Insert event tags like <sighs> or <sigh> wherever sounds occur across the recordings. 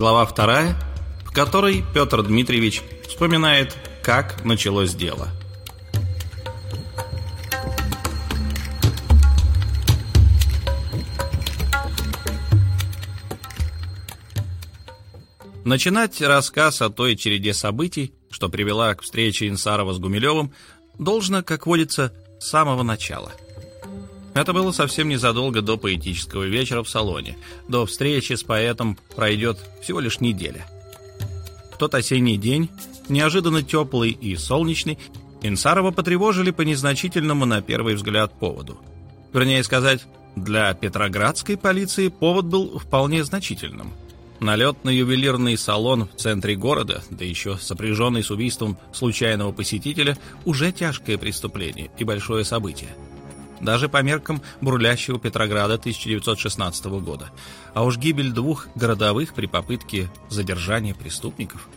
Глава вторая, в которой Петр Дмитриевич вспоминает, как началось дело. Начинать рассказ о той череде событий, что привела к встрече Инсарова с Гумилевым, должно, как водится, с самого начала. Это было совсем незадолго до поэтического вечера в салоне. До встречи с поэтом пройдет всего лишь неделя. В тот осенний день, неожиданно теплый и солнечный, Инсарова потревожили по незначительному на первый взгляд поводу. Вернее сказать, для петроградской полиции повод был вполне значительным – Налет на ювелирный салон в центре города, да еще сопряженный с убийством случайного посетителя, уже тяжкое преступление и большое событие. Даже по меркам бурлящего Петрограда 1916 года. А уж гибель двух городовых при попытке задержания преступников.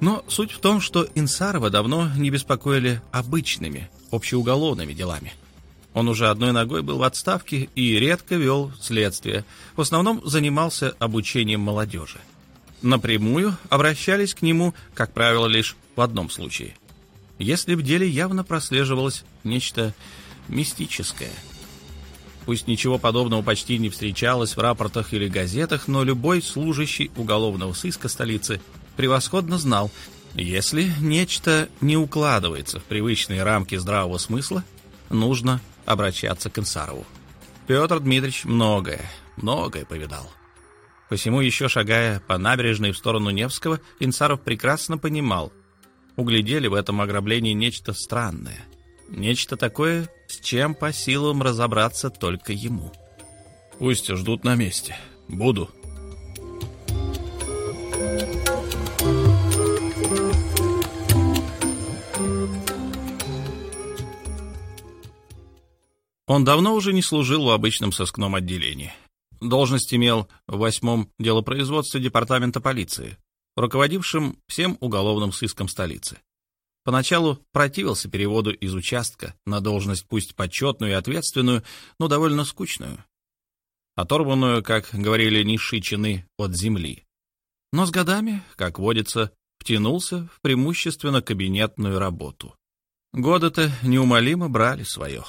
Но суть в том, что Инсарова давно не беспокоили обычными, общеуголовными делами – он уже одной ногой был в отставке и редко вел следствие. В основном занимался обучением молодежи. Напрямую обращались к нему, как правило, лишь в одном случае. Если в деле явно прослеживалось нечто мистическое. Пусть ничего подобного почти не встречалось в рапортах или газетах, но любой служащий уголовного сыска столицы превосходно знал, если нечто не укладывается в привычные рамки здравого смысла, нужно обращаться к Инсарову. Петр Дмитриевич многое, многое повидал. Посему, еще шагая по набережной в сторону Невского, Инсаров прекрасно понимал, углядели в этом ограблении нечто странное, нечто такое, с чем по силам разобраться только ему. «Пусть ждут на месте. Буду», Он давно уже не служил в обычном сыскном отделении. Должность имел в восьмом делопроизводстве департамента полиции, руководившем всем уголовным сыском столицы. Поначалу противился переводу из участка на должность пусть почетную и ответственную, но довольно скучную. Оторванную, как говорили низшие чины, от земли. Но с годами, как водится, втянулся в преимущественно кабинетную работу. Годы-то неумолимо брали свое.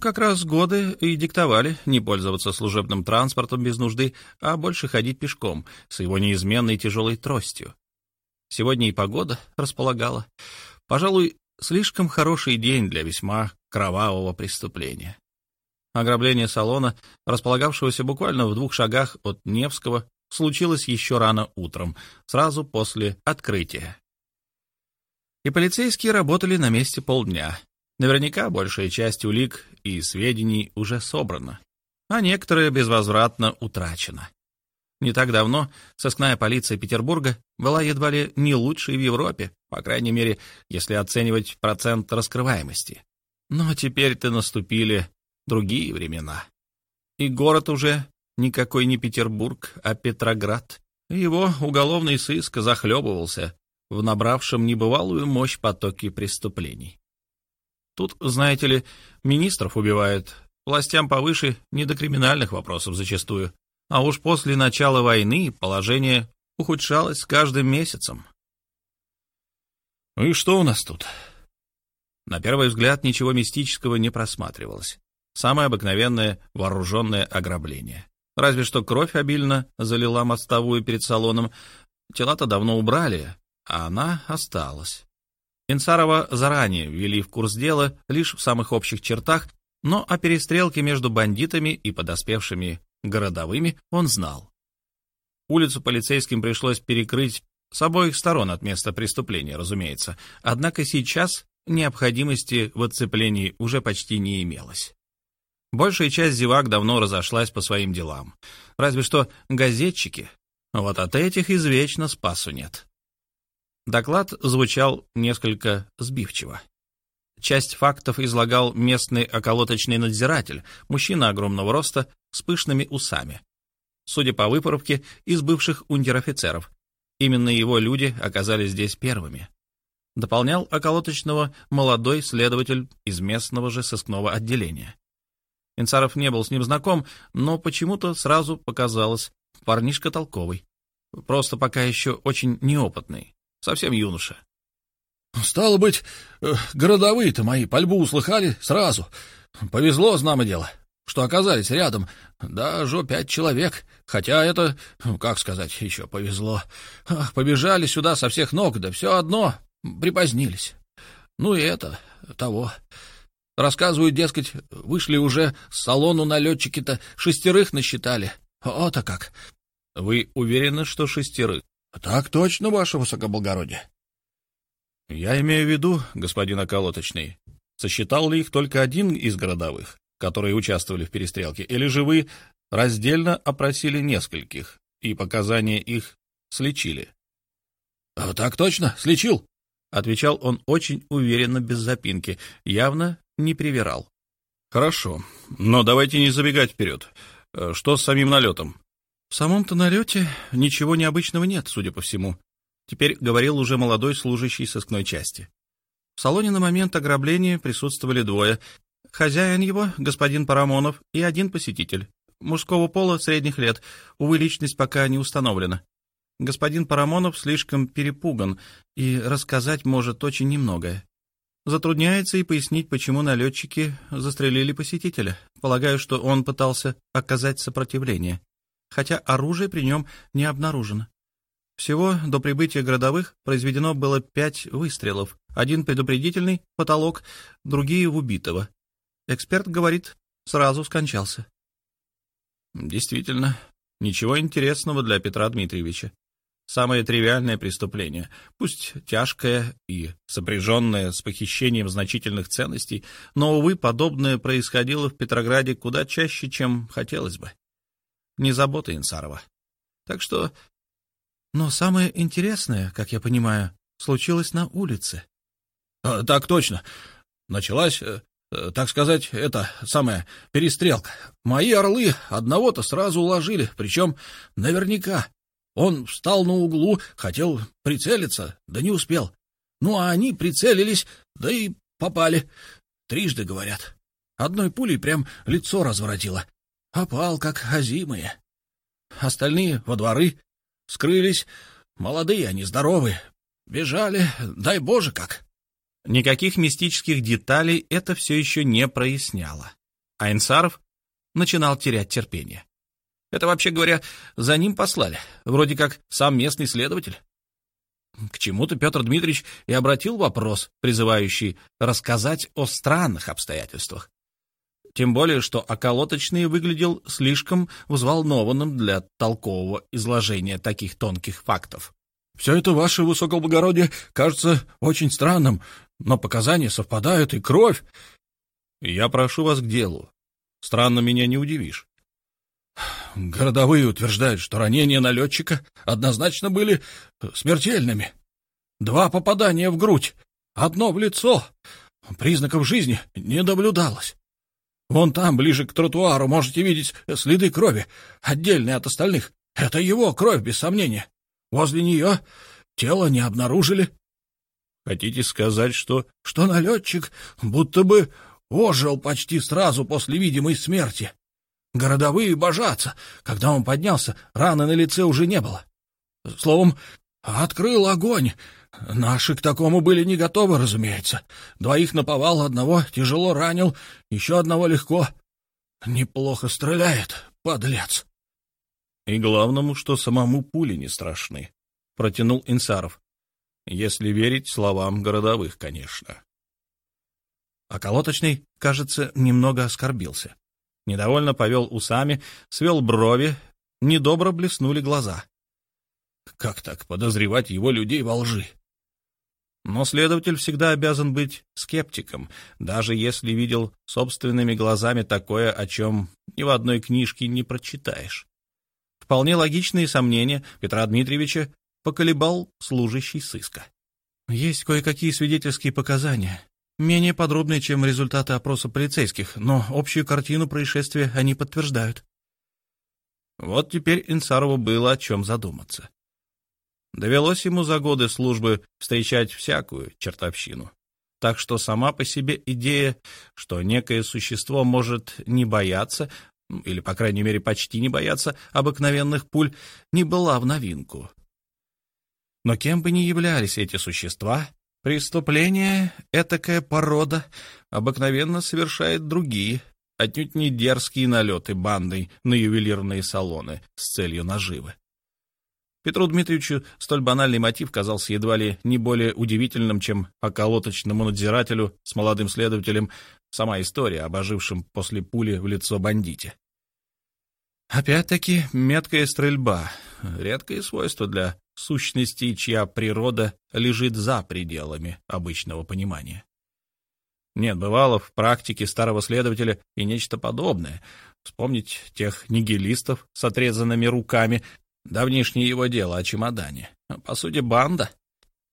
Как раз годы и диктовали не пользоваться служебным транспортом без нужды, а больше ходить пешком с его неизменной тяжелой тростью. Сегодня и погода располагала. Пожалуй, слишком хороший день для весьма кровавого преступления. Ограбление салона, располагавшегося буквально в двух шагах от Невского, случилось еще рано утром, сразу после открытия. И полицейские работали на месте полдня, Наверняка большая часть улик и сведений уже собрана, а некоторые безвозвратно утрачено. Не так давно сыскная полиция Петербурга была едва ли не лучшей в Европе, по крайней мере, если оценивать процент раскрываемости. Но теперь-то наступили другие времена. И город уже никакой не Петербург, а Петроград. Его уголовный сыск захлебывался в набравшем небывалую мощь потоке преступлений. Тут, знаете ли, министров убивают. Властям повыше не до криминальных вопросов зачастую. А уж после начала войны положение ухудшалось с каждым месяцем. Ну и что у нас тут? На первый взгляд ничего мистического не просматривалось. Самое обыкновенное вооруженное ограбление. Разве что кровь обильно залила мостовую перед салоном. Тела-то давно убрали, а она осталась. Инсарова заранее ввели в курс дела лишь в самых общих чертах, но о перестрелке между бандитами и подоспевшими городовыми он знал. Улицу полицейским пришлось перекрыть с обоих сторон от места преступления, разумеется, однако сейчас необходимости в отцеплении уже почти не имелось. Большая часть зевак давно разошлась по своим делам. Разве что газетчики. Вот от этих извечно спасу нет. Доклад звучал несколько сбивчиво. Часть фактов излагал местный околоточный надзиратель, мужчина огромного роста с пышными усами. Судя по выправке, из бывших унтер-офицеров. Именно его люди оказались здесь первыми. Дополнял околоточного молодой следователь из местного же сыскного отделения. Инцаров не был с ним знаком, но почему-то сразу показалось парнишка толковый. Просто пока еще очень неопытный. Совсем юноша. Стало быть, э, городовые-то мои пальбу услыхали сразу. Повезло, знамо дело, что оказались рядом. Даже пять человек. Хотя это, ну, как сказать, еще повезло. Побежали сюда со всех ног, да все одно припозднились. Ну и это, того. Рассказывают, дескать, вышли уже с салону налетчики-то, шестерых насчитали. О-то как. Вы уверены, что шестерых? Так точно, ваше высокоблагородие. Я имею в виду, господин околоточный, сосчитал ли их только один из городовых, которые участвовали в перестрелке, или же вы раздельно опросили нескольких, и показания их слечили? — Так точно, слечил, — отвечал он очень уверенно, без запинки, явно не привирал. — Хорошо, но давайте не забегать вперед. Э, что с самим налетом? — В самом-то налете ничего необычного нет, судя по всему. Теперь говорил уже молодой служащий сыскной части. В салоне на момент ограбления присутствовали двое. Хозяин его, господин Парамонов, и один посетитель. Мужского пола средних лет. Увы, личность пока не установлена. Господин Парамонов слишком перепуган и рассказать может очень немногое. Затрудняется и пояснить, почему налетчики застрелили посетителя. Полагаю, что он пытался оказать сопротивление, хотя оружие при нем не обнаружено. Всего до прибытия городовых произведено было пять выстрелов. Один предупредительный, потолок, другие в убитого. Эксперт говорит, сразу скончался. Действительно, ничего интересного для Петра Дмитриевича. Самое тривиальное преступление, пусть тяжкое и сопряженное с похищением значительных ценностей, но, увы, подобное происходило в Петрограде куда чаще, чем хотелось бы. Не забота Инсарова. Так что... Но самое интересное, как я понимаю, случилось на улице. А, — Так точно. Началась, э, так сказать, это самая перестрелка. Мои орлы одного-то сразу уложили, причем наверняка. Он встал на углу, хотел прицелиться, да не успел. Ну, а они прицелились, да и попали. Трижды, говорят. Одной пулей прям лицо разворотило. Опал, как озимые. Остальные во дворы скрылись. Молодые они, здоровые. Бежали, дай боже как. Никаких мистических деталей это все еще не проясняло. А Инсаров начинал терять терпение. Это, вообще говоря, за ним послали. Вроде как сам местный следователь. К чему-то Петр Дмитриевич и обратил вопрос, призывающий рассказать о странных обстоятельствах. Тем более, что околоточный выглядел слишком взволнованным для толкового изложения таких тонких фактов. «Все это, ваше высокоблагородие, кажется очень странным, но показания совпадают, и кровь...» «Я прошу вас к делу. Странно меня не удивишь. Городовые утверждают, что ранения налетчика однозначно были смертельными. Два попадания в грудь, одно в лицо. Признаков жизни не наблюдалось. Вон там, ближе к тротуару, можете видеть следы крови, отдельные от остальных. Это его кровь, без сомнения. Возле нее тело не обнаружили. Хотите сказать, что... Что налетчик будто бы ожил почти сразу после видимой смерти. Городовые божатся. Когда он поднялся, раны на лице уже не было. Словом, открыл огонь. Наши к такому были не готовы, разумеется. Двоих наповал, одного тяжело ранил, еще одного легко. Неплохо стреляет, подлец. И главному, что самому пули не страшны, — протянул Инсаров. Если верить словам городовых, конечно. А колоточный, кажется, немного оскорбился. Недовольно повел усами, свел брови, недобро блеснули глаза. Как так подозревать его людей во лжи? Но следователь всегда обязан быть скептиком, даже если видел собственными глазами такое, о чем ни в одной книжке не прочитаешь. Вполне логичные сомнения Петра Дмитриевича поколебал служащий сыска. Есть кое-какие свидетельские показания, менее подробные, чем результаты опроса полицейских, но общую картину происшествия они подтверждают. Вот теперь Инсарову было о чем задуматься. Довелось ему за годы службы встречать всякую чертовщину. Так что сама по себе идея, что некое существо может не бояться, или, по крайней мере, почти не бояться обыкновенных пуль, не была в новинку. Но кем бы ни являлись эти существа, преступление, этакая порода, обыкновенно совершает другие, отнюдь не дерзкие налеты бандой на ювелирные салоны с целью наживы. Петру Дмитриевичу столь банальный мотив казался едва ли не более удивительным, чем околоточному надзирателю с молодым следователем сама история об ожившем после пули в лицо бандите. Опять-таки, меткая стрельба — редкое свойство для сущностей, чья природа лежит за пределами обычного понимания. Нет, бывало в практике старого следователя и нечто подобное. Вспомнить тех нигилистов с отрезанными руками, давнишнее его дело о чемодане. По сути, банда,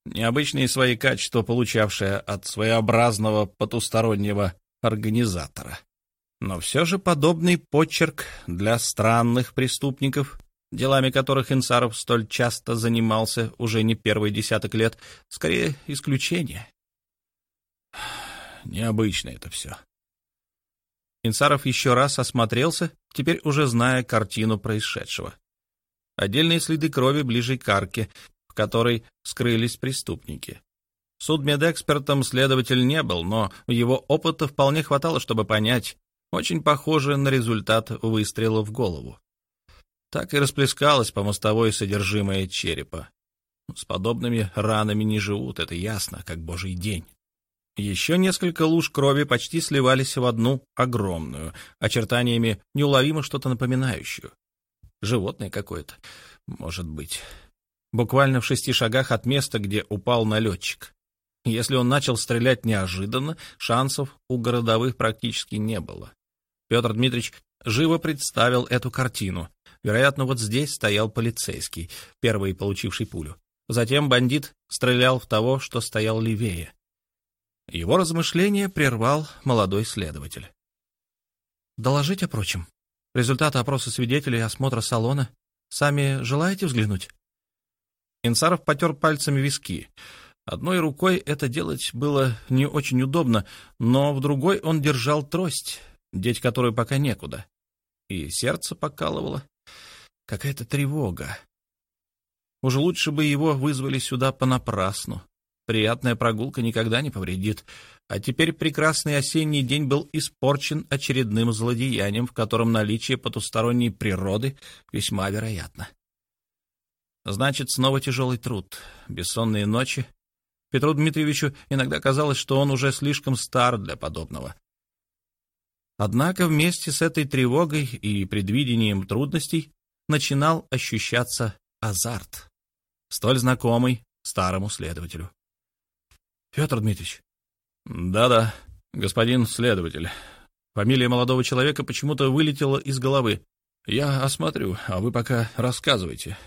необычные свои качества, получавшая от своеобразного потустороннего организатора. Но все же подобный почерк для странных преступников, делами которых Инсаров столь часто занимался уже не первый десяток лет, скорее исключение. <sighs> Необычно это все. Инсаров еще раз осмотрелся, теперь уже зная картину происшедшего. Отдельные следы крови ближе к арке, в которой скрылись преступники. Судмедэкспертом следователь не был, но его опыта вполне хватало, чтобы понять, очень похоже на результат выстрела в голову. Так и расплескалось по мостовой содержимое черепа. С подобными ранами не живут, это ясно, как божий день. Еще несколько луж крови почти сливались в одну огромную, очертаниями неуловимо что-то напоминающую. Животное какое-то, может быть. Буквально в шести шагах от места, где упал налетчик. Если он начал стрелять неожиданно, шансов у городовых практически не было. Петр Дмитриевич живо представил эту картину. Вероятно, вот здесь стоял полицейский, первый получивший пулю. Затем бандит стрелял в того, что стоял левее. Его размышление прервал молодой следователь. «Доложить о прочем. Результаты опроса свидетелей осмотра салона. Сами желаете взглянуть?» Инсаров потер пальцами виски. Одной рукой это делать было не очень удобно, но в другой он держал трость, деть которую пока некуда. И сердце покалывало. Какая-то тревога. Уже лучше бы его вызвали сюда понапрасну. Приятная прогулка никогда не повредит. А теперь прекрасный осенний день был испорчен очередным злодеянием, в котором наличие потусторонней природы весьма вероятно. Значит, снова тяжелый труд, бессонные ночи. Петру Дмитриевичу иногда казалось, что он уже слишком стар для подобного. Однако вместе с этой тревогой и предвидением трудностей начинал ощущаться азарт, столь знакомый старому следователю. Петр Дмитриевич. Да-да, господин следователь. Фамилия молодого человека почему-то вылетела из головы. Я осмотрю, а вы пока рассказывайте.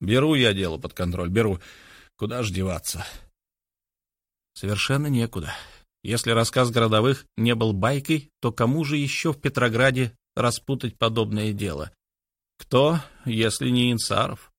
Беру я дело под контроль, беру. Куда ж деваться? Совершенно некуда. Если рассказ городовых не был байкой, то кому же еще в Петрограде распутать подобное дело? Кто, если не Инсаров?